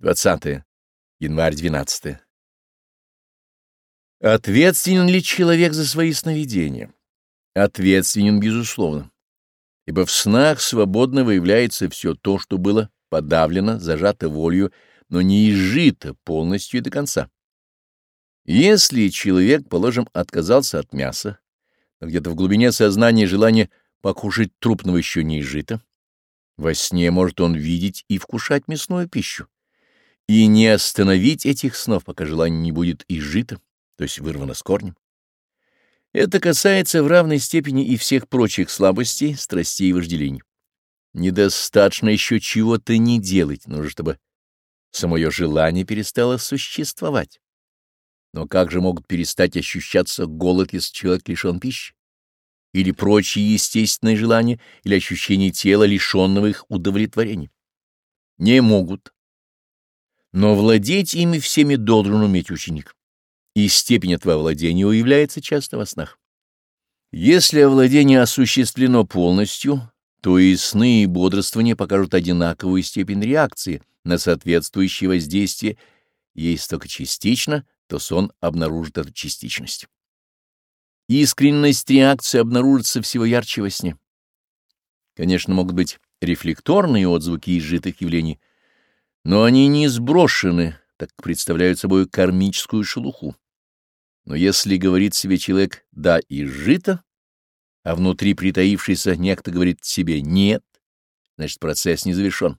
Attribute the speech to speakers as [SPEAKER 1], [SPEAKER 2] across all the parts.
[SPEAKER 1] 20 январь 12. Ответственен ли человек за свои сновидения? Ответственен, безусловно. Ибо в снах свободно выявляется все то, что было подавлено, зажато волею, но не изжито полностью и до конца. Если человек, положим, отказался от мяса, где-то в глубине сознания желание покушать трупного еще не изжито, во сне может он видеть и вкушать мясную пищу. И не остановить этих снов, пока желание не будет изжито, то есть вырвано с корнем. Это касается в равной степени и всех прочих слабостей, страстей и вожделений. Недостаточно еще чего-то не делать, нужно, чтобы самое желание перестало существовать. Но как же могут перестать ощущаться голод, если человек лишен пищи? Или прочие естественные желания, или ощущение тела, лишенного их удовлетворения? Не могут, но владеть ими всеми должен уметь ученик, и степень этого владения уявляется часто во снах. Если овладение осуществлено полностью, то и сны и бодрствование покажут одинаковую степень реакции на соответствующее воздействие, если только частично, то сон обнаружит эту частичность. Искренность реакции обнаружится всего ярче во сне. Конечно, могут быть рефлекторные отзвуки изжитых явлений — но они не сброшены, так представляют собой кармическую шелуху. Но если говорит себе человек «да» и «жито», а внутри притаившийся некто говорит себе «нет», значит, процесс не завершен.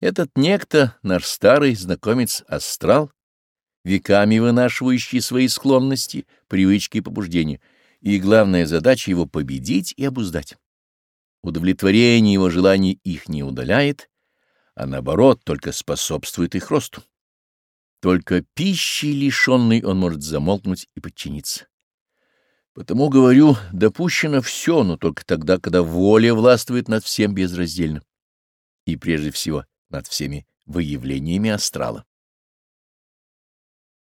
[SPEAKER 1] Этот некто, наш старый знакомец астрал, веками вынашивающий свои склонности, привычки и побуждения, и главная задача его победить и обуздать. Удовлетворение его желаний их не удаляет а наоборот только способствует их росту. Только пищи лишенной он может замолкнуть и подчиниться. Потому говорю, допущено все, но только тогда, когда воля властвует над всем безраздельно. И прежде всего над всеми выявлениями астрала.